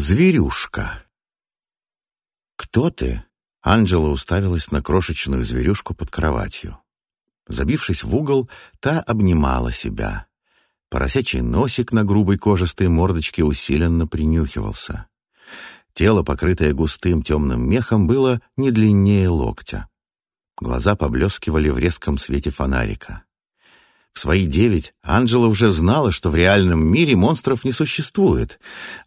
Зверюшка. «Кто ты?» Анджела уставилась на крошечную зверюшку под кроватью. Забившись в угол, та обнимала себя. Поросячий носик на грубой кожистой мордочке усиленно принюхивался. Тело, покрытое густым темным мехом, было не длиннее локтя. Глаза поблескивали в резком свете фонарика. В свои девять Анжела уже знала, что в реальном мире монстров не существует,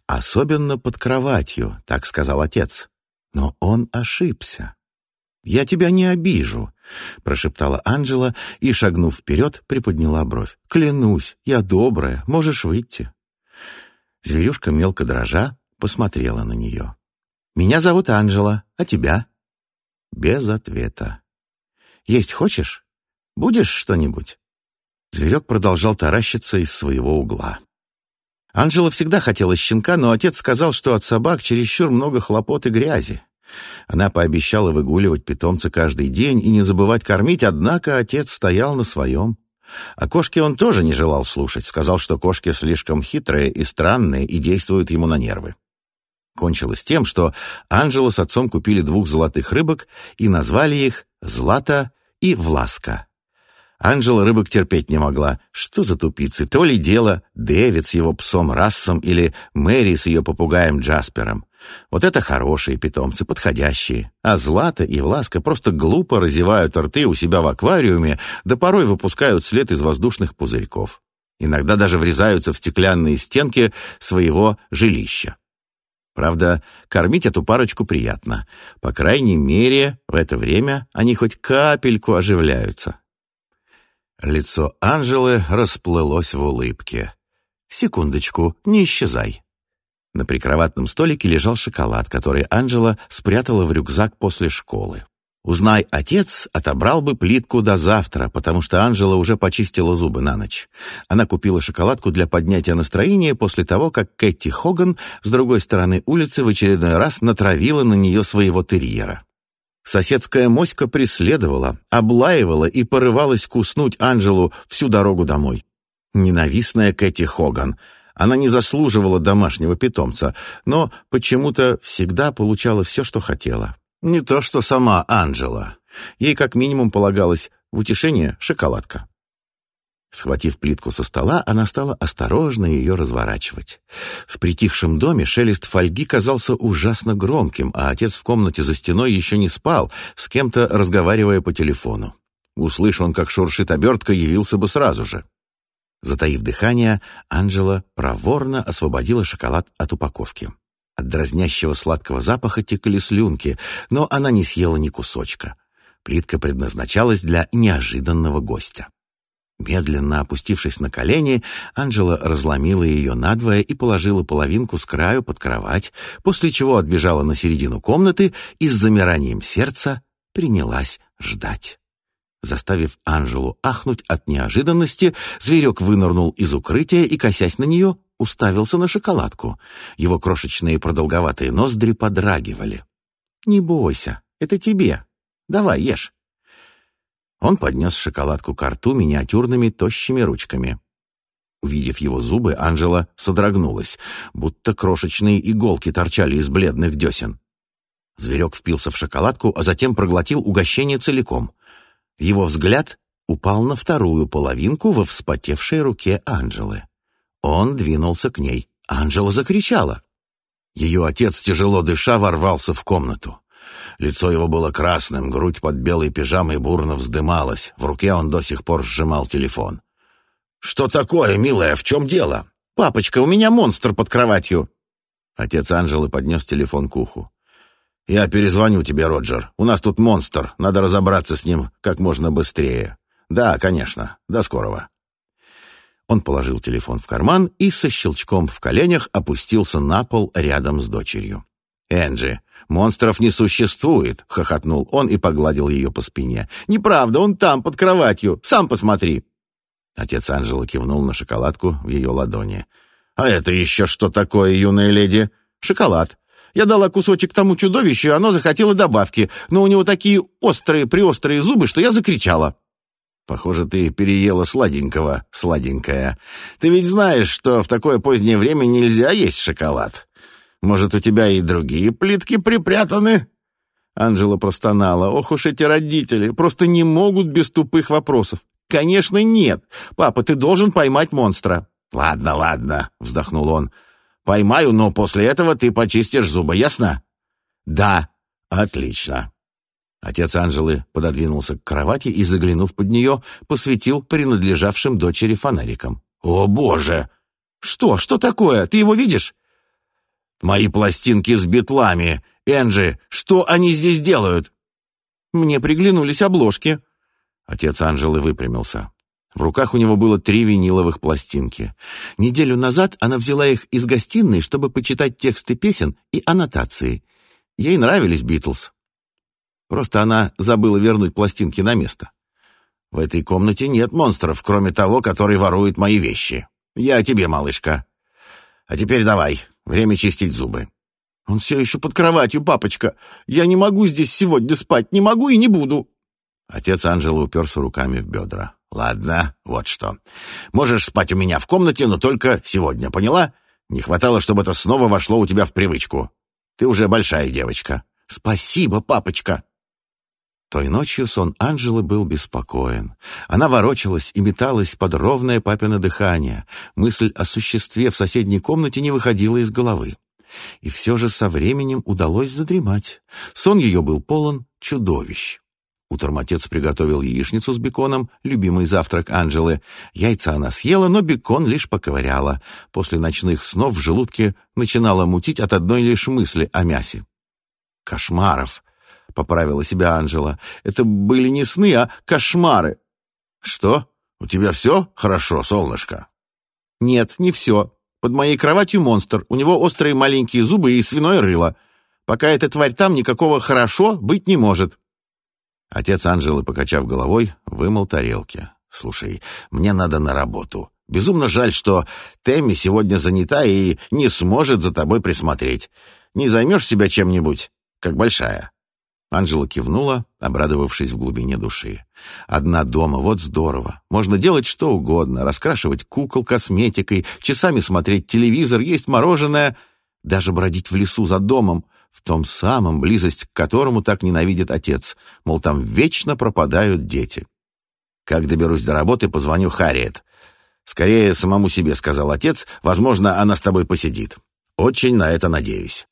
особенно под кроватью, так сказал отец. Но он ошибся. «Я тебя не обижу», — прошептала Анжела и, шагнув вперед, приподняла бровь. «Клянусь, я добрая, можешь выйти». Зверюшка, мелко дрожа, посмотрела на нее. «Меня зовут Анжела, а тебя?» Без ответа. «Есть хочешь? Будешь что-нибудь?» Зверек продолжал таращиться из своего угла. Анжела всегда хотела щенка, но отец сказал, что от собак чересчур много хлопот и грязи. Она пообещала выгуливать питомца каждый день и не забывать кормить, однако отец стоял на своем. О кошке он тоже не желал слушать, сказал, что кошки слишком хитрые и странные и действуют ему на нервы. Кончилось тем, что Анжела с отцом купили двух золотых рыбок и назвали их «Злата» и «Власка». Анжела рыбок терпеть не могла. Что за тупицы? То ли дело Дэвид с его псом Рассом или Мэри с ее попугаем Джаспером. Вот это хорошие питомцы, подходящие. А Злата и Власка просто глупо разевают рты у себя в аквариуме, да порой выпускают след из воздушных пузырьков. Иногда даже врезаются в стеклянные стенки своего жилища. Правда, кормить эту парочку приятно. По крайней мере, в это время они хоть капельку оживляются. Лицо Анжелы расплылось в улыбке. «Секундочку, не исчезай». На прикроватном столике лежал шоколад, который Анжела спрятала в рюкзак после школы. Узнай, отец отобрал бы плитку до завтра, потому что Анжела уже почистила зубы на ночь. Она купила шоколадку для поднятия настроения после того, как Кэти Хоган с другой стороны улицы в очередной раз натравила на нее своего терьера. Соседская моська преследовала, облаивала и порывалась куснуть Анжелу всю дорогу домой. Ненавистная Кэти Хоган. Она не заслуживала домашнего питомца, но почему-то всегда получала все, что хотела. Не то, что сама Анжела. Ей как минимум полагалось в утешение шоколадка. Схватив плитку со стола, она стала осторожно ее разворачивать. В притихшем доме шелест фольги казался ужасно громким, а отец в комнате за стеной еще не спал, с кем-то разговаривая по телефону. Услышь он, как шуршит обертка, явился бы сразу же. Затаив дыхание, Анжела проворно освободила шоколад от упаковки. От дразнящего сладкого запаха текли слюнки, но она не съела ни кусочка. Плитка предназначалась для неожиданного гостя. Медленно опустившись на колени, Анжела разломила ее надвое и положила половинку с краю под кровать, после чего отбежала на середину комнаты и с замиранием сердца принялась ждать. Заставив Анжелу ахнуть от неожиданности, зверек вынырнул из укрытия и, косясь на нее, уставился на шоколадку. Его крошечные продолговатые ноздри подрагивали. «Не бойся, это тебе. Давай, ешь». Он поднес шоколадку к рту миниатюрными тощими ручками. Увидев его зубы, Анжела содрогнулась, будто крошечные иголки торчали из бледных десен. Зверек впился в шоколадку, а затем проглотил угощение целиком. Его взгляд упал на вторую половинку во вспотевшей руке Анжелы. Он двинулся к ней. Анжела закричала. Ее отец, тяжело дыша, ворвался в комнату. Лицо его было красным, грудь под белой пижамой бурно вздымалась. В руке он до сих пор сжимал телефон. «Что такое, милая, в чем дело?» «Папочка, у меня монстр под кроватью!» Отец Анжелы поднес телефон к уху. «Я перезвоню тебе, Роджер. У нас тут монстр. Надо разобраться с ним как можно быстрее». «Да, конечно. До скорого». Он положил телефон в карман и со щелчком в коленях опустился на пол рядом с дочерью. «Энджи, монстров не существует!» — хохотнул он и погладил ее по спине. «Неправда, он там, под кроватью. Сам посмотри!» Отец Анжела кивнул на шоколадку в ее ладони. «А это еще что такое, юная леди?» «Шоколад. Я дала кусочек тому чудовищу, и оно захотело добавки, но у него такие острые-приострые зубы, что я закричала». «Похоже, ты переела сладенького, сладенькая. Ты ведь знаешь, что в такое позднее время нельзя есть шоколад». Может, у тебя и другие плитки припрятаны?» Анжела простонала. «Ох уж эти родители, просто не могут без тупых вопросов. Конечно, нет. Папа, ты должен поймать монстра». «Ладно, ладно», — вздохнул он. «Поймаю, но после этого ты почистишь зубы, ясно?» «Да». «Отлично». Отец Анжелы пододвинулся к кровати и, заглянув под нее, посветил принадлежавшим дочери фонариком. «О, боже!» «Что? Что такое? Ты его видишь?» «Мои пластинки с битлами. Энджи, что они здесь делают?» «Мне приглянулись обложки». Отец Анжелы выпрямился. В руках у него было три виниловых пластинки. Неделю назад она взяла их из гостиной, чтобы почитать тексты песен и аннотации. Ей нравились Битлз. Просто она забыла вернуть пластинки на место. В этой комнате нет монстров, кроме того, который ворует мои вещи. Я тебе, малышка. А теперь давай, время чистить зубы. Он все еще под кроватью, папочка. Я не могу здесь сегодня спать, не могу и не буду. Отец Анжелы уперся руками в бедра. «Ладно, вот что. Можешь спать у меня в комнате, но только сегодня, поняла? Не хватало, чтобы это снова вошло у тебя в привычку. Ты уже большая девочка». «Спасибо, папочка». Той ночью сон Анжелы был беспокоен. Она ворочалась и металась под ровное папино дыхание. Мысль о существе в соседней комнате не выходила из головы. И все же со временем удалось задремать. Сон ее был полон чудовищ. Утром отец приготовил яичницу с беконом, любимый завтрак Анжелы. Яйца она съела, но бекон лишь поковыряла. После ночных снов в желудке начинала мутить от одной лишь мысли о мясе. «Кошмаров!» — поправила себя Анжела. «Это были не сны, а кошмары!» «Что? У тебя все хорошо, солнышко?» «Нет, не все. Под моей кроватью монстр. У него острые маленькие зубы и свиное рыло. Пока эта тварь там, никакого «хорошо» быть не может». Отец Анжелы, покачав головой, вымыл тарелки. «Слушай, мне надо на работу. Безумно жаль, что Тэмми сегодня занята и не сможет за тобой присмотреть. Не займешь себя чем-нибудь, как большая?» Анжела кивнула, обрадовавшись в глубине души. «Одна дома, вот здорово. Можно делать что угодно, раскрашивать кукол косметикой, часами смотреть телевизор, есть мороженое, даже бродить в лесу за домом в том самом, близость к которому так ненавидит отец, мол, там вечно пропадают дети. «Как доберусь до работы, позвоню Харриет». «Скорее самому себе», — сказал отец, — «возможно, она с тобой посидит. Очень на это надеюсь».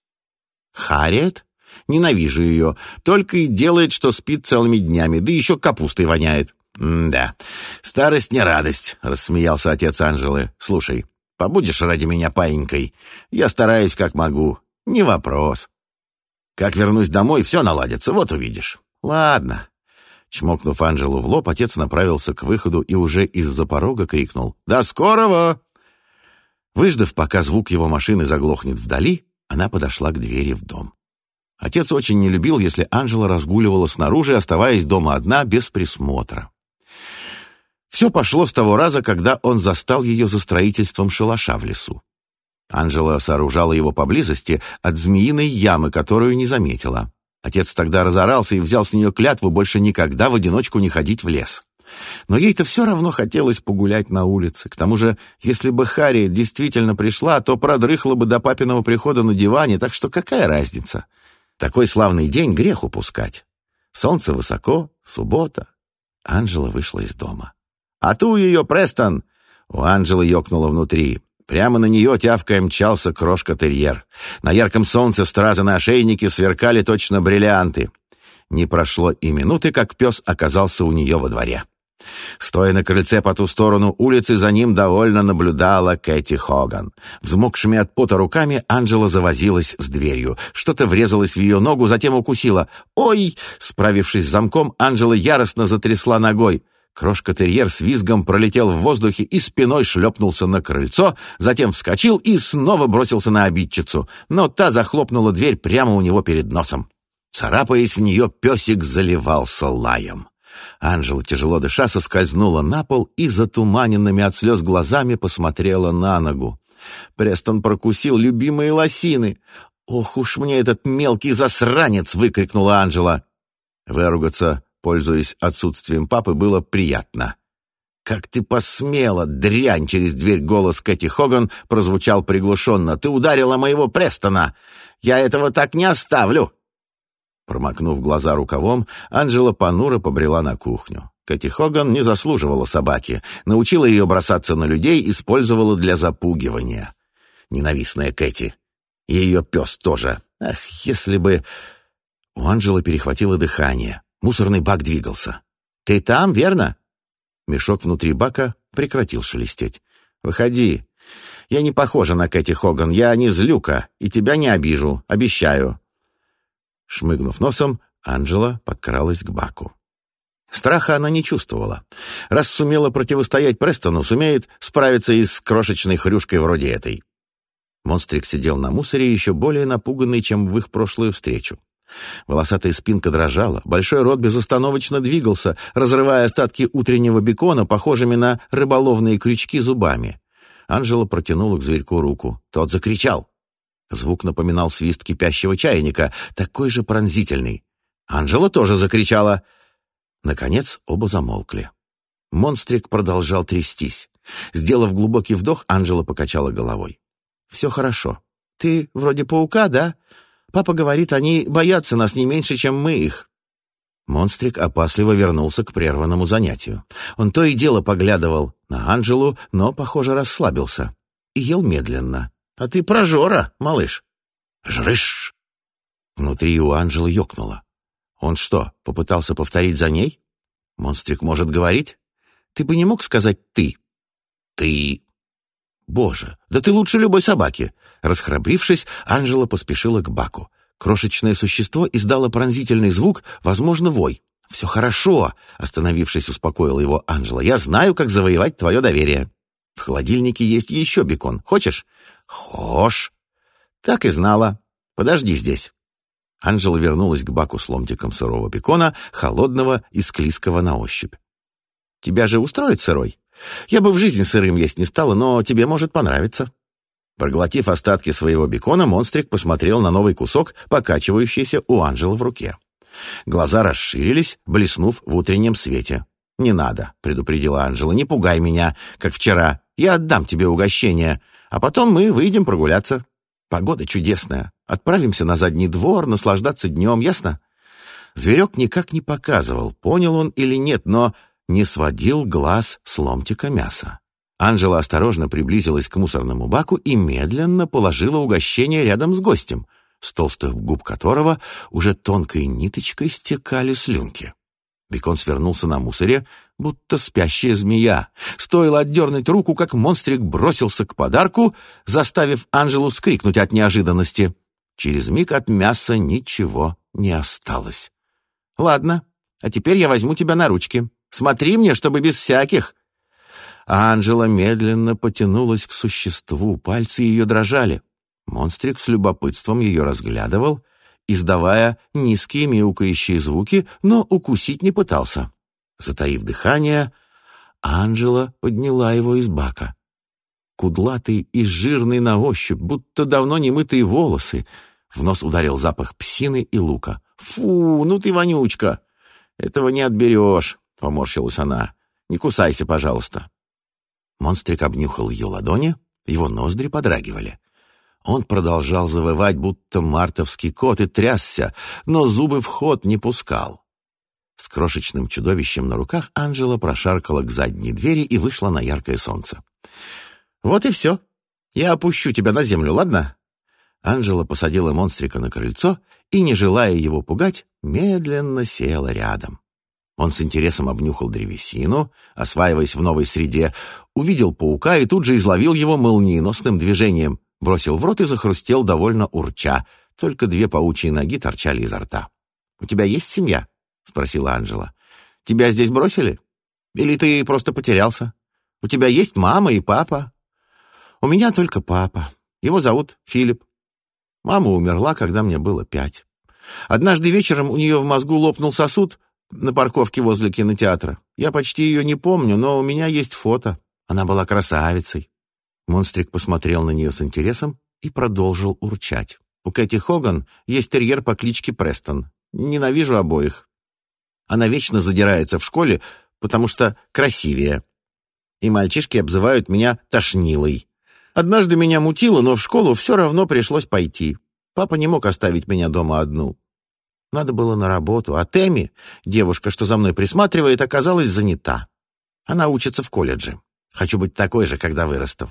«Харриет? Ненавижу ее. Только и делает, что спит целыми днями, да еще капустой воняет». «Да, старость не радость», — рассмеялся отец Анжелы. «Слушай, побудешь ради меня паинькой? Я стараюсь как могу. Не вопрос». Как вернусь домой, все наладится, вот увидишь. Ладно. Чмокнув Анжелу в лоб, отец направился к выходу и уже из-за порога крикнул «До скорого!». Выждав, пока звук его машины заглохнет вдали, она подошла к двери в дом. Отец очень не любил, если Анжела разгуливала снаружи, оставаясь дома одна, без присмотра. Все пошло с того раза, когда он застал ее за строительством шалаша в лесу. Анжела сооружала его поблизости от змеиной ямы, которую не заметила. Отец тогда разорался и взял с нее клятву больше никогда в одиночку не ходить в лес. Но ей-то все равно хотелось погулять на улице. К тому же, если бы Харри действительно пришла, то продрыхла бы до папиного прихода на диване, так что какая разница? Такой славный день грех упускать. Солнце высоко, суббота. Анжела вышла из дома. «А ту ее, Престон!» У Анжелы ёкнуло внутри. Прямо на нее тявкая мчался крошка-терьер. На ярком солнце стразы на ошейнике сверкали точно бриллианты. Не прошло и минуты, как пес оказался у нее во дворе. Стоя на крыльце по ту сторону улицы, за ним довольно наблюдала Кэти Хоган. Взмокшими от пота руками Анджела завозилась с дверью. Что-то врезалось в ее ногу, затем укусила. «Ой!» Справившись с замком, Анджела яростно затрясла ногой. Крошка-терьер с визгом пролетел в воздухе и спиной шлепнулся на крыльцо, затем вскочил и снова бросился на обидчицу, но та захлопнула дверь прямо у него перед носом. Царапаясь в нее, песик заливался лаем. Анжела, тяжело дыша, соскользнула на пол и затуманенными от слез глазами посмотрела на ногу. Престон прокусил любимые лосины. «Ох уж мне этот мелкий засранец!» — выкрикнула Анжела. Выругаться пользуясь отсутствием папы, было приятно. «Как ты посмела, дрянь!» Через дверь голос Кэти Хоган прозвучал приглушенно. «Ты ударила моего Престона! Я этого так не оставлю!» Промокнув глаза рукавом, Анжела понуро побрела на кухню. Кэти Хоган не заслуживала собаки, научила ее бросаться на людей, использовала для запугивания. Ненавистная Кэти. И ее пес тоже. Ах, если бы... У Анжелы перехватило дыхание. Мусорный бак двигался. «Ты там, верно?» Мешок внутри бака прекратил шелестеть. «Выходи. Я не похожа на Кэти Хоган. Я не злюка, и тебя не обижу. Обещаю». Шмыгнув носом, Анжела подкралась к баку. Страха она не чувствовала. Раз сумела противостоять Престону, сумеет справиться и с крошечной хрюшкой вроде этой. Монстрик сидел на мусоре еще более напуганный, чем в их прошлую встречу. Волосатая спинка дрожала, большой рот безостановочно двигался, разрывая остатки утреннего бекона, похожими на рыболовные крючки зубами. Анжела протянула к зверьку руку. Тот закричал. Звук напоминал свист кипящего чайника, такой же пронзительный. Анжела тоже закричала. Наконец оба замолкли. Монстрик продолжал трястись. Сделав глубокий вдох, Анжела покачала головой. «Все хорошо. Ты вроде паука, да? Папа говорит, они боятся нас не меньше, чем мы их». Монстрик опасливо вернулся к прерванному занятию. Он то и дело поглядывал на Анжелу, но, похоже, расслабился. И ел медленно. «А ты прожора, малыш!» «Жрышь!» Внутри у Анжелы ёкнуло. Он что, попытался повторить за ней? Монстрик может говорить? Ты бы не мог сказать «ты»? «Ты...» «Боже, да ты лучше любой собаки!» Расхрабрившись, Анжела поспешила к Баку. Крошечное существо издало пронзительный звук, возможно, вой. «Все хорошо», — остановившись, успокоила его Анжела. «Я знаю, как завоевать твое доверие. В холодильнике есть еще бекон. Хочешь?» «Хош». «Так и знала. Подожди здесь». Анжела вернулась к баку с ломтиком сырого бекона, холодного и склизкого на ощупь. «Тебя же устроит сырой? Я бы в жизни сырым есть не стала, но тебе может понравиться». Проглотив остатки своего бекона, монстрик посмотрел на новый кусок, покачивающийся у Анжелы в руке. Глаза расширились, блеснув в утреннем свете. «Не надо», — предупредила Анжела, — «не пугай меня, как вчера. Я отдам тебе угощение, а потом мы выйдем прогуляться. Погода чудесная. Отправимся на задний двор, наслаждаться днем, ясно?» Зверек никак не показывал, понял он или нет, но не сводил глаз с ломтика мяса. Анжела осторожно приблизилась к мусорному баку и медленно положила угощение рядом с гостем, с толстых губ которого уже тонкой ниточкой стекали слюнки. Бекон свернулся на мусоре, будто спящая змея. Стоило отдернуть руку, как монстрик бросился к подарку, заставив Анжелу скрикнуть от неожиданности. Через миг от мяса ничего не осталось. «Ладно, а теперь я возьму тебя на ручки. Смотри мне, чтобы без всяких!» А Анжела медленно потянулась к существу, пальцы ее дрожали. Монстрик с любопытством ее разглядывал, издавая низкие мяукающие звуки, но укусить не пытался. Затаив дыхание, Анжела подняла его из бака. Кудлатый и жирный на ощупь, будто давно не мытые волосы. В нос ударил запах псины и лука. «Фу, ну ты вонючка!» «Этого не отберешь», — поморщилась она. «Не кусайся, пожалуйста». Монстрик обнюхал ее ладони, его ноздри подрагивали. Он продолжал завывать, будто мартовский кот, и трясся, но зубы в ход не пускал. С крошечным чудовищем на руках Анжела прошаркала к задней двери и вышла на яркое солнце. «Вот и все. Я опущу тебя на землю, ладно?» Анжела посадила монстрика на крыльцо и, не желая его пугать, медленно села рядом. Он с интересом обнюхал древесину, осваиваясь в новой среде, увидел паука и тут же изловил его молниеносным движением, бросил в рот и захрустел довольно урча, только две паучьи ноги торчали изо рта. «У тебя есть семья?» — спросила Анжела. «Тебя здесь бросили? Или ты просто потерялся? У тебя есть мама и папа?» «У меня только папа. Его зовут Филипп. Мама умерла, когда мне было пять. Однажды вечером у нее в мозгу лопнул сосуд, на парковке возле кинотеатра. Я почти ее не помню, но у меня есть фото. Она была красавицей. Монстрик посмотрел на нее с интересом и продолжил урчать. У Кэти Хоган есть терьер по кличке Престон. Ненавижу обоих. Она вечно задирается в школе, потому что красивее. и мальчишки обзывают меня тошнилой. Однажды меня мутило, но в школу все равно пришлось пойти. Папа не мог оставить меня дома одну. Надо было на работу, а Тэмми, девушка, что за мной присматривает, оказалась занята. Она учится в колледже. Хочу быть такой же, когда вырасту.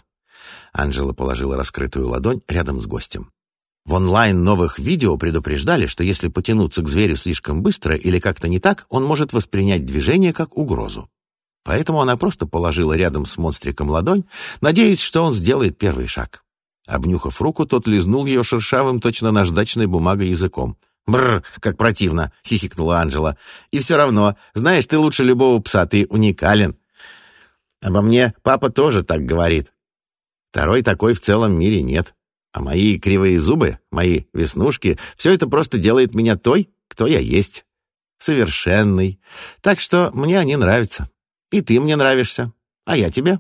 Анжела положила раскрытую ладонь рядом с гостем. В онлайн новых видео предупреждали, что если потянуться к зверю слишком быстро или как-то не так, он может воспринять движение как угрозу. Поэтому она просто положила рядом с монстриком ладонь, надеясь, что он сделает первый шаг. Обнюхав руку, тот лизнул ее шершавым, точно наждачной бумагой языком. «Бррр, как противно!» — хихикнула Анжела. «И все равно, знаешь, ты лучше любого пса, ты уникален. Обо мне папа тоже так говорит. Второй такой в целом мире нет. А мои кривые зубы, мои веснушки — все это просто делает меня той, кто я есть. Совершенный. Так что мне они нравятся. И ты мне нравишься. А я тебе».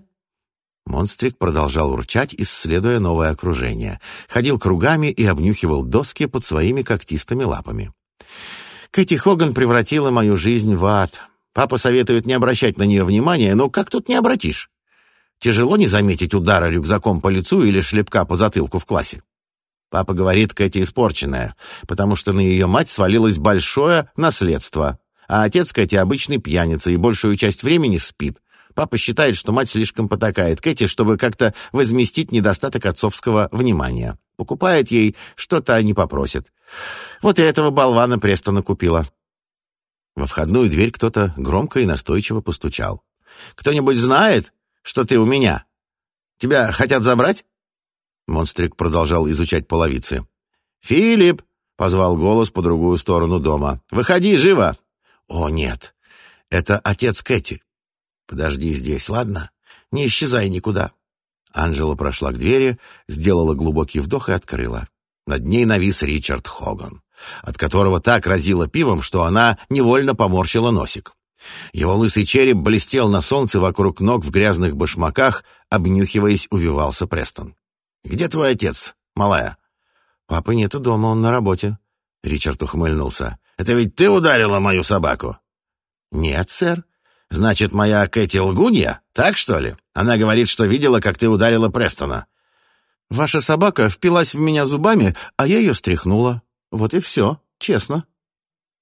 Монстрик продолжал урчать, исследуя новое окружение. Ходил кругами и обнюхивал доски под своими когтистыми лапами. Кэти Хоган превратила мою жизнь в ад. Папа советует не обращать на нее внимания, но как тут не обратишь? Тяжело не заметить удара рюкзаком по лицу или шлепка по затылку в классе. Папа говорит, Кэти испорченная, потому что на ее мать свалилось большое наследство, а отец Кэти обычный пьяница и большую часть времени спит. Папа считает, что мать слишком потакает Кэти, чтобы как-то возместить недостаток отцовского внимания. Покупает ей что-то, не попросит. Вот и этого болвана Престона купила. Во входную дверь кто-то громко и настойчиво постучал. «Кто-нибудь знает, что ты у меня? Тебя хотят забрать?» Монстрик продолжал изучать половицы. «Филипп!» — позвал голос по другую сторону дома. «Выходи, живо!» «О, нет! Это отец Кэти. Подожди здесь, ладно? Не исчезай никуда!» Анжела прошла к двери, сделала глубокий вдох и открыла. Над ней навис Ричард Хоган, от которого так разило пивом, что она невольно поморщила носик. Его лысый череп блестел на солнце вокруг ног в грязных башмаках, обнюхиваясь, увивался Престон. «Где твой отец, малая?» «Папы нету дома, он на работе». Ричард ухмыльнулся. «Это ведь ты ударила мою собаку?» «Нет, сэр». «Значит, моя Кэти лгунья? Так, что ли? Она говорит, что видела, как ты ударила Престона». «Ваша собака впилась в меня зубами, а я ее стряхнула. Вот и все, честно».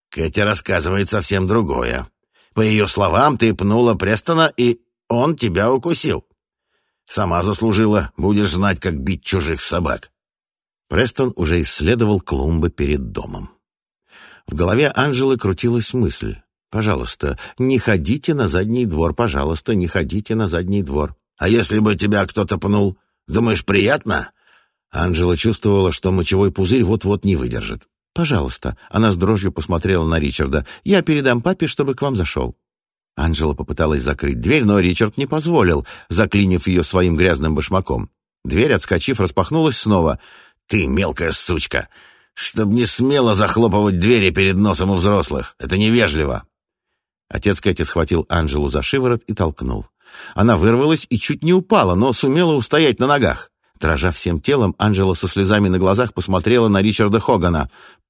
Кэти рассказывает совсем другое. По ее словам, ты пнула Престона, и он тебя укусил. Сама заслужила, будешь знать, как бить чужих собак. Престон уже исследовал клумбы перед домом. В голове Анжелы крутилась мысль. «Пожалуйста, не ходите на задний двор, пожалуйста, не ходите на задний двор». «А если бы тебя кто-то пнул, думаешь, приятно?» Анжела чувствовала, что мочевой пузырь вот-вот не выдержит. «Пожалуйста». Она с дрожью посмотрела на Ричарда. «Я передам папе, чтобы к вам зашел». Анжела попыталась закрыть дверь, но Ричард не позволил, заклинив ее своим грязным башмаком. Дверь, отскочив, распахнулась снова. «Ты мелкая сучка! Чтоб не смело захлопывать двери перед носом у взрослых! Это невежливо!» Отец Кэти схватил Анжелу за шиворот и толкнул. Она вырвалась и чуть не упала, но сумела устоять на ногах. Дрожа всем телом, Анжела со слезами на глазах посмотрела на Ричарда Хогана.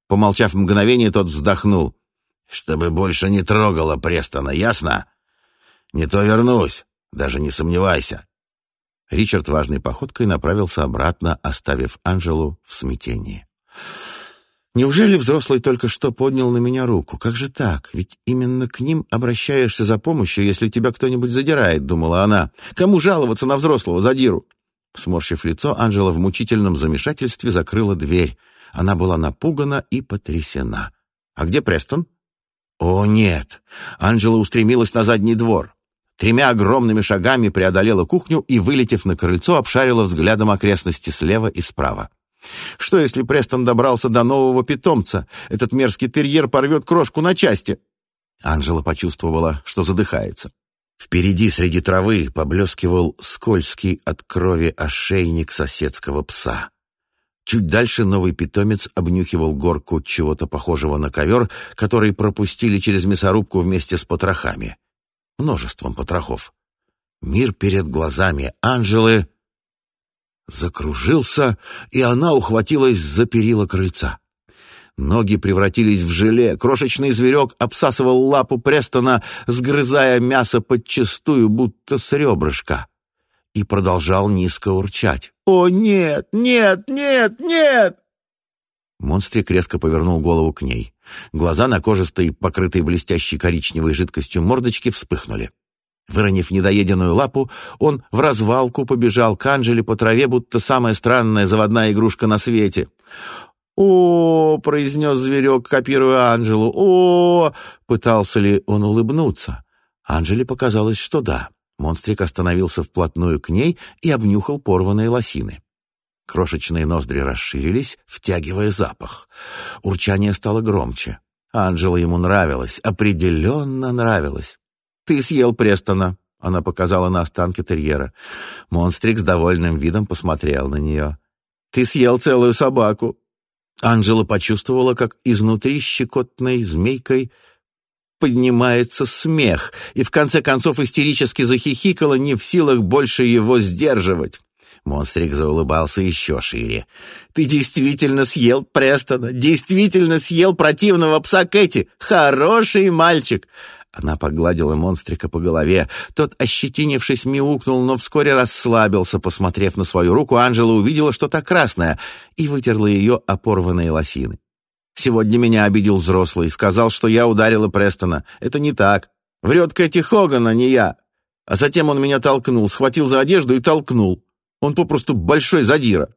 Помолчав мгновение, тот вздохнул. «Чтобы больше не трогала Престона, ясно? Не то вернусь, даже не сомневайся». Ричард важной походкой направился обратно, оставив Анжелу в смятении. «Неужели взрослый только что поднял на меня руку? Как же так? Ведь именно к ним обращаешься за помощью, если тебя кто-нибудь задирает», — думала она. «Кому жаловаться на взрослого задиру?» Сморщив лицо, Анжела в мучительном замешательстве закрыла дверь. Она была напугана и потрясена. «А где Престон?» «О, нет!» Анжела устремилась на задний двор. Тремя огромными шагами преодолела кухню и, вылетев на крыльцо, обшарила взглядом окрестности слева и справа. Что, если Престон добрался до нового питомца? Этот мерзкий терьер порвет крошку на части. Анжела почувствовала, что задыхается. Впереди среди травы поблескивал скользкий от крови ошейник соседского пса. Чуть дальше новый питомец обнюхивал горку чего-то похожего на ковер, который пропустили через мясорубку вместе с потрохами. Множеством потрохов. Мир перед глазами Анжелы закружился, и она ухватилась за перила крыльца. Ноги превратились в желе, крошечный зверек обсасывал лапу Престона, сгрызая мясо подчистую, будто с ребрышка. И продолжал низко урчать. «О, нет, нет, нет, нет!» Монстрик резко повернул голову к ней. Глаза на кожистой, покрытой блестящей коричневой жидкостью мордочки вспыхнули. Выронив недоеденную лапу, он в развалку побежал к Анжеле по траве, будто самая странная заводная игрушка на свете. «О!» — произнес зверек, копируя Анжелу. «О!» — пытался ли он улыбнуться. Анжеле показалось, что да. Монстрик остановился вплотную к ней и обнюхал порванные лосины. Крошечные ноздри расширились, втягивая запах. Урчание стало громче. Анжела ему нравилась, определенно нравилась. «Ты съел Престона», — она показала на останки терьера. Монстрик с довольным видом посмотрел на нее. «Ты съел целую собаку». Анжела почувствовала, как изнутри щекотной змейкой поднимается смех, и в конце концов истерически захихикала, не в силах больше его сдерживать. Монстрик заулыбался еще шире. «Ты действительно съел Престона, действительно съел противного пса Кэти! Хороший мальчик! Она погладила монстрика по голове. Тот, ощетинившись, мяукнул, но вскоре расслабился. Посмотрев на свою руку, Анжела увидела что-то красное и вытерла ее опорванные лосины. «Сегодня меня обидел взрослый. Сказал, что я ударила Престона. Это не так. Врет Кэти Хоган, а не я. А затем он меня толкнул, схватил за одежду и толкнул. Он попросту большой задира».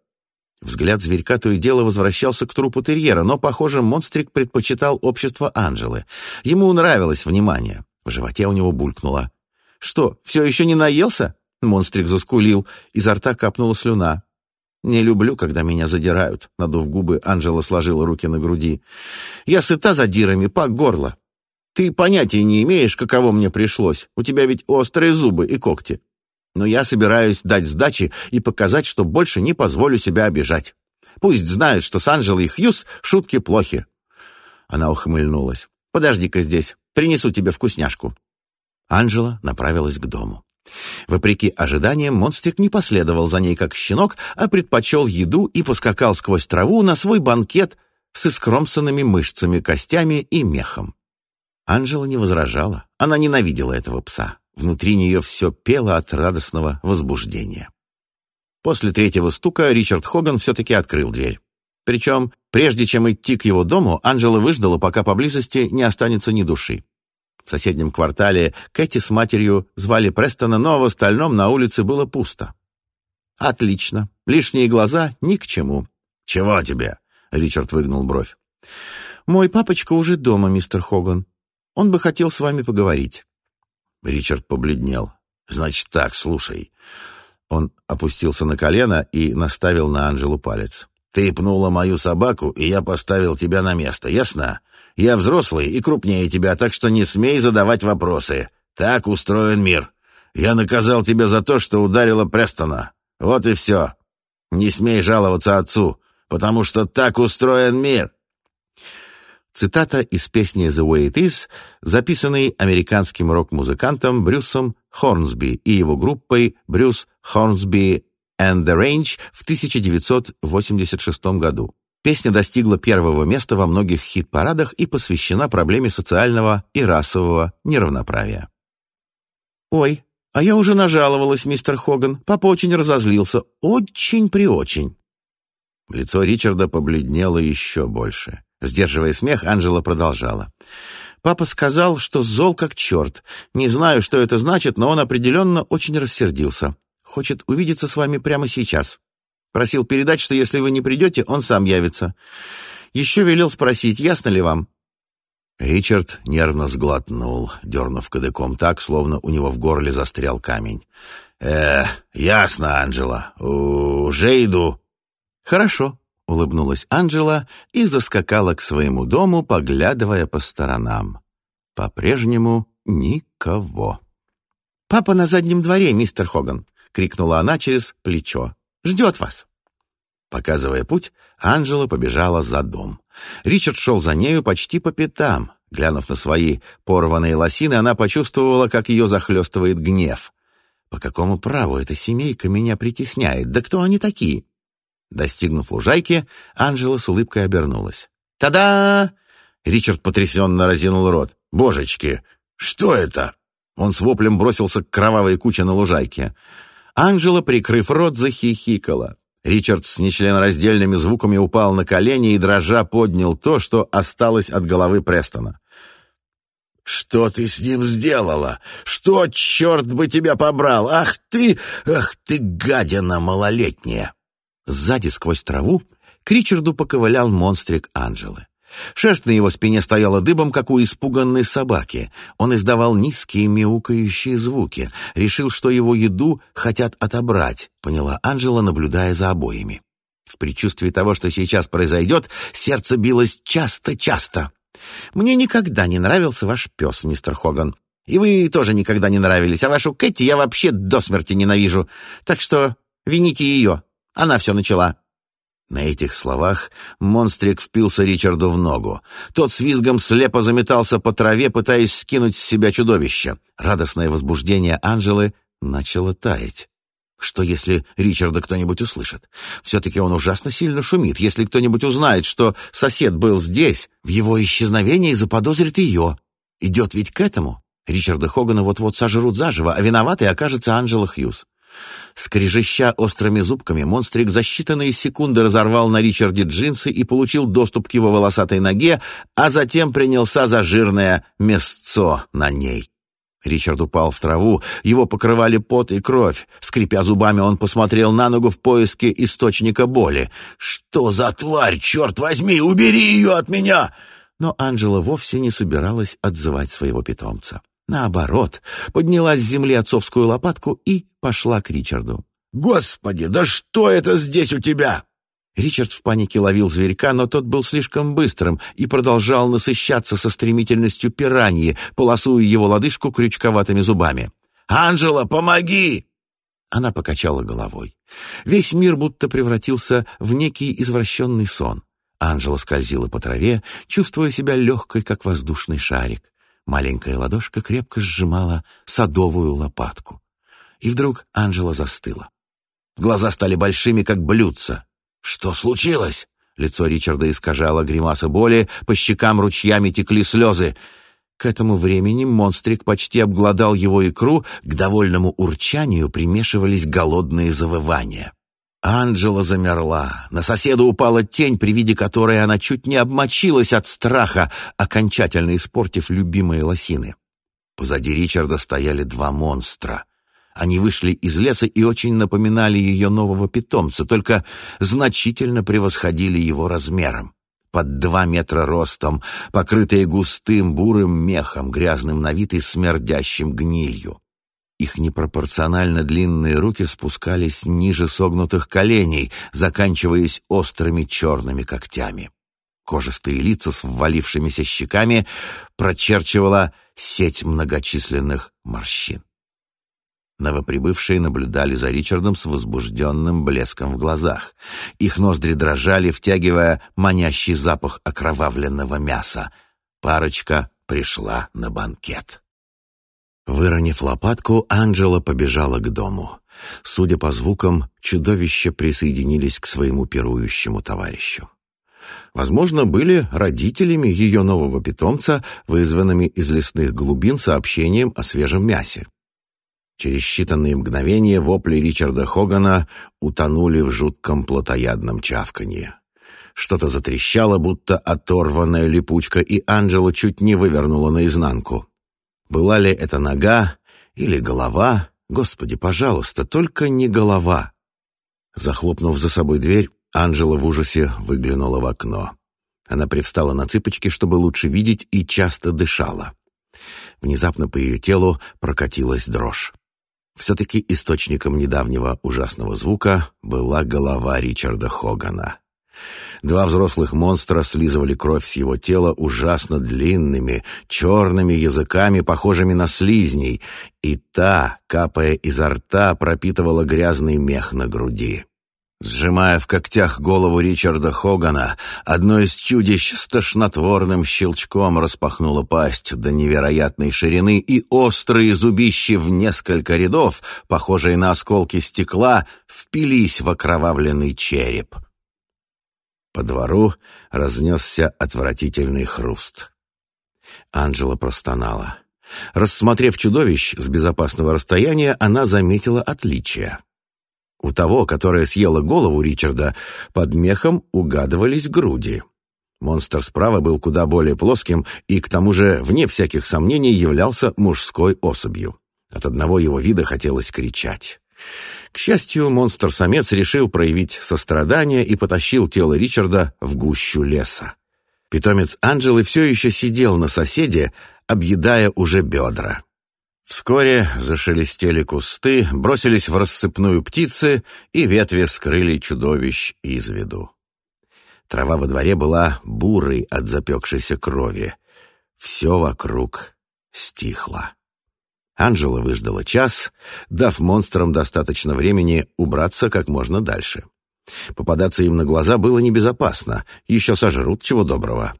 Взгляд зверька то и дело возвращался к трупу терьера, но, похоже, монстрик предпочитал общество Анжелы. Ему нравилось внимание. В животе у него булькнуло. «Что, все еще не наелся?» Монстрик заскулил, изо рта капнула слюна. «Не люблю, когда меня задирают», — надув губы, Анжела сложила руки на груди. «Я сыта задирами по горло. Ты понятия не имеешь, каково мне пришлось. У тебя ведь острые зубы и когти. Но я собираюсь дать сдачи и показать, что больше не позволю себя обижать. Пусть знают, что с Анжелой Хьюз шутки плохи. Она ухмыльнулась. «Подожди-ка здесь, принесу тебе вкусняшку». Анжела направилась к дому. Вопреки ожиданиям, монстрик не последовал за ней как щенок, а предпочел еду и поскакал сквозь траву на свой банкет с искромсанными мышцами, костями и мехом. Анжела не возражала. Она ненавидела этого пса. Внутри нее все пело от радостного возбуждения. После третьего стука Ричард Хоган все-таки открыл дверь. Причем, прежде чем идти к его дому, Анжела выждала, пока поблизости не останется ни души. В соседнем квартале Кэти с матерью звали Престона, но в остальном на улице было пусто. «Отлично. Лишние глаза ни к чему». «Чего тебе?» — Ричард выгнул бровь. «Мой папочка уже дома, мистер Хоган. Он бы хотел с вами поговорить». Ричард побледнел. «Значит так, слушай». Он опустился на колено и наставил на Анжелу палец. «Ты пнула мою собаку, и я поставил тебя на место, ясно? Я взрослый и крупнее тебя, так что не смей задавать вопросы. Так устроен мир. Я наказал тебя за то, что ударила Престона. Вот и все. Не смей жаловаться отцу, потому что так устроен мир». Цитата из песни «The Way It Is», записанной американским рок-музыкантом Брюсом Хорнсби и его группой «Брюс Хорнсби and the Range» в 1986 году. Песня достигла первого места во многих хит-парадах и посвящена проблеме социального и расового неравноправия. «Ой, а я уже нажаловалась, мистер Хоган. Папа очень разозлился. Очень-преочень». Лицо Ричарда побледнело еще больше. Сдерживая смех, Анжела продолжала. «Папа сказал, что зол как черт. Не знаю, что это значит, но он определенно очень рассердился. Хочет увидеться с вами прямо сейчас. Просил передать, что если вы не придете, он сам явится. Еще велел спросить, ясно ли вам?» Ричард нервно сглотнул, дернув кадыком так, словно у него в горле застрял камень. «Э, ясно, Анжела. Уже иду». «Хорошо», — улыбнулась Анджела и заскакала к своему дому, поглядывая по сторонам. По-прежнему никого. «Папа на заднем дворе, мистер Хоган!» — крикнула она через плечо. «Ждет вас!» Показывая путь, Анджела побежала за дом. Ричард шел за нею почти по пятам. Глянув на свои порванные лосины, она почувствовала, как ее захлестывает гнев. «По какому праву эта семейка меня притесняет? Да кто они такие?» Достигнув лужайки, Анжела с улыбкой обернулась. «Та-да!» Ричард потрясенно разинул рот. «Божечки, что это?» Он с воплем бросился к кровавой куче на лужайке. Анжела, прикрыв рот, захихикала. Ричард с нечленораздельными звуками упал на колени и, дрожа, поднял то, что осталось от головы Престона. «Что ты с ним сделала? Что, черт бы тебя побрал? Ах ты, ах ты, гадина малолетняя!» Сзади, сквозь траву, к Ричарду поковылял монстрик Анжелы. Шерсть на его спине стояла дыбом, как у испуганной собаки. Он издавал низкие мяукающие звуки. Решил, что его еду хотят отобрать, поняла Анжела, наблюдая за обоими. В предчувствии того, что сейчас произойдет, сердце билось часто-часто. «Мне никогда не нравился ваш пес, мистер Хоган. И вы тоже никогда не нравились, а вашу Кэти я вообще до смерти ненавижу. Так что вините ее. Она все начала». На этих словах монстрик впился Ричарду в ногу. Тот с визгом слепо заметался по траве, пытаясь скинуть с себя чудовище. Радостное возбуждение Анжелы начало таять. Что, если Ричарда кто-нибудь услышит? Все-таки он ужасно сильно шумит. Если кто-нибудь узнает, что сосед был здесь, в его исчезновении заподозрит ее. Идет ведь к этому. Ричарда Хогана вот-вот сожрут заживо, а виноватой окажется Анжела Хьюз. Скрежеща острыми зубками, монстрик за считанные секунды разорвал на Ричарде джинсы и получил доступ к его волосатой ноге, а затем принялся за жирное мясцо на ней. Ричард упал в траву, его покрывали пот и кровь. Скрипя зубами, он посмотрел на ногу в поиске источника боли. «Что за тварь, черт возьми, убери ее от меня!» Но Анжела вовсе не собиралась отзывать своего питомца. Наоборот, подняла с земли отцовскую лопатку и пошла к Ричарду. «Господи, да что это здесь у тебя?» Ричард в панике ловил зверька, но тот был слишком быстрым и продолжал насыщаться со стремительностью пираньи, полосуя его лодыжку крючковатыми зубами. «Анжела, помоги!» Она покачала головой. Весь мир будто превратился в некий извращенный сон. Анжела скользила по траве, чувствуя себя легкой, как воздушный шарик. Маленькая ладошка крепко сжимала садовую лопатку. И вдруг Анжела застыла. Глаза стали большими, как блюдца. «Что случилось?» Лицо Ричарда искажало гримаса боли, по щекам ручьями текли слезы. К этому времени монстрик почти обглодал его икру, к довольному урчанию примешивались голодные завывания. Анджела замерла. На соседа упала тень, при виде которой она чуть не обмочилась от страха, окончательно испортив любимые лосины. Позади Ричарда стояли два монстра. Они вышли из леса и очень напоминали ее нового питомца, только значительно превосходили его размером. Под два метра ростом, покрытые густым бурым мехом, грязным на вид и смердящим гнилью. Их непропорционально длинные руки спускались ниже согнутых коленей, заканчиваясь острыми черными когтями. Кожистые лица с ввалившимися щеками прочерчивала сеть многочисленных морщин. Новоприбывшие наблюдали за Ричардом с возбужденным блеском в глазах. Их ноздри дрожали, втягивая манящий запах окровавленного мяса. Парочка пришла на банкет. Выронив лопатку, Анджела побежала к дому. Судя по звукам, чудовища присоединились к своему пирующему товарищу. Возможно, были родителями ее нового питомца, вызванными из лесных глубин сообщением о свежем мясе. Через считанные мгновения вопли Ричарда Хогана утонули в жутком плотоядном чавканье. Что-то затрещало, будто оторванная липучка, и Анджела чуть не вывернула наизнанку. Была ли это нога или голова? Господи, пожалуйста, только не голова. Захлопнув за собой дверь, Анжела в ужасе выглянула в окно. Она привстала на цыпочки, чтобы лучше видеть, и часто дышала. Внезапно по ее телу прокатилась дрожь. Все-таки источником недавнего ужасного звука была голова Ричарда Хогана. Два взрослых монстра слизывали кровь с его тела ужасно длинными, черными языками, похожими на слизней, и та, капая изо рта, пропитывала грязный мех на груди. Сжимая в когтях голову Ричарда Хогана, одно из чудищ с тошнотворным щелчком распахнуло пасть до невероятной ширины, и острые зубища в несколько рядов, похожие на осколки стекла, впились в окровавленный череп. По двору разнесся отвратительный хруст. Анжела простонала. Рассмотрев чудовищ с безопасного расстояния, она заметила отличия. У того, которое съело голову Ричарда, под мехом угадывались груди. Монстр справа был куда более плоским и, к тому же, вне всяких сомнений, являлся мужской особью. От одного его вида хотелось кричать. К счастью, монстр-самец решил проявить сострадание и потащил тело Ричарда в гущу леса. Питомец Анджелы все еще сидел на соседе, объедая уже бедра. Вскоре зашелестели кусты, бросились в рассыпную птицы, и ветви скрыли чудовищ из виду. Трава во дворе была бурой от запекшейся крови. Все вокруг стихло. Анжела выждала час, дав монстрам достаточно времени убраться как можно дальше. Попадаться им на глаза было небезопасно, еще сожрут чего доброго.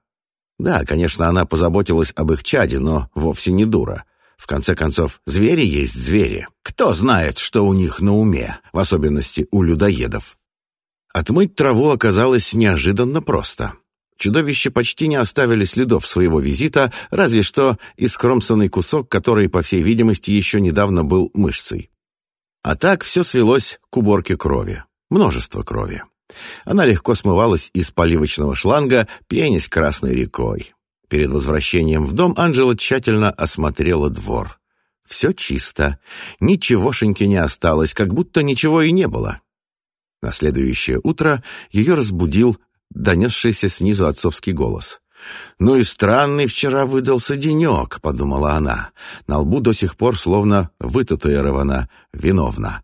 Да, конечно, она позаботилась об их чаде, но вовсе не дура. В конце концов, звери есть звери. Кто знает, что у них на уме, в особенности у людоедов. Отмыть траву оказалось неожиданно просто. Чудовища почти не оставили следов своего визита, разве что искромсанный кусок, который, по всей видимости, еще недавно был мышцей. А так все свелось к уборке крови. Множество крови. Она легко смывалась из поливочного шланга, пенясь красной рекой. Перед возвращением в дом Анжела тщательно осмотрела двор. Все чисто. Ничегошеньки не осталось, как будто ничего и не было. На следующее утро ее разбудил донесшийся снизу отцовский голос. «Ну и странный вчера выдался денек», — подумала она. На лбу до сих пор словно вытатуирована «виновна».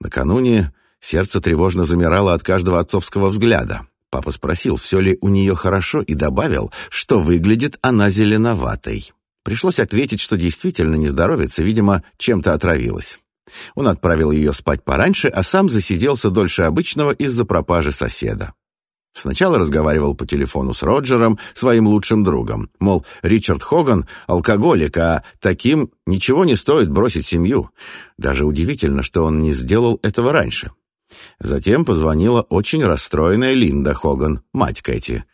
Накануне сердце тревожно замирало от каждого отцовского взгляда. Папа спросил, все ли у нее хорошо, и добавил, что выглядит она зеленоватой. Пришлось ответить, что действительно не здоровится, видимо, чем-то отравилась. Он отправил ее спать пораньше, а сам засиделся дольше обычного из-за пропажи соседа. Сначала разговаривал по телефону с Роджером, своим лучшим другом. Мол, Ричард Хоган — алкоголик, а таким ничего не стоит бросить семью. Даже удивительно, что он не сделал этого раньше. Затем позвонила очень расстроенная Линда Хоган, мать Кэти.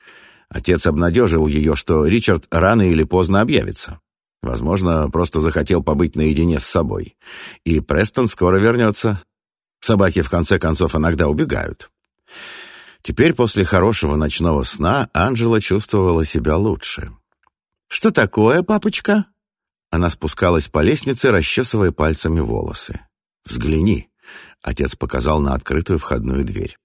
Отец обнадежил ее, что Ричард рано или поздно объявится. Возможно, просто захотел побыть наедине с собой. И Престон скоро вернется. Собаки, в конце концов, иногда убегают. Теперь после хорошего ночного сна Анжела чувствовала себя лучше. «Что такое, папочка?» Она спускалась по лестнице, расчесывая пальцами волосы. «Взгляни», — отец показал на открытую входную дверь.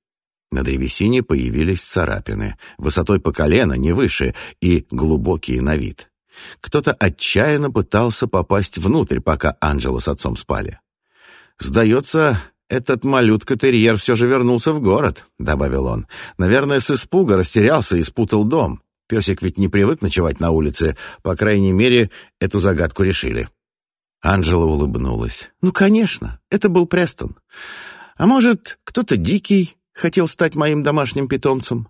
На древесине появились царапины, высотой по колено, не выше, и глубокие на вид. Кто-то отчаянно пытался попасть внутрь, пока Анжела с отцом спали. «Сдается, «Этот малютка-терьер все же вернулся в город», — добавил он. «Наверное, с испуга растерялся и спутал дом. Песик ведь не привык ночевать на улице. По крайней мере, эту загадку решили». Анжела улыбнулась. «Ну, конечно, это был Престон. А может, кто-то дикий хотел стать моим домашним питомцем?»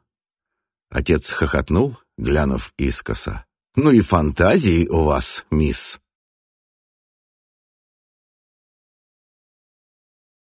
Отец хохотнул, глянув искоса. «Ну и фантазии у вас, мисс!»